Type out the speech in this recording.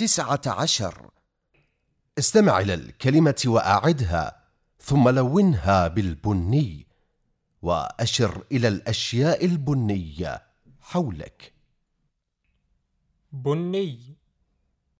تسعة عشر. استمع إلى الكلمة وأعدها ثم لونها بالبني وأشر إلى الأشياء البنية حولك. بني.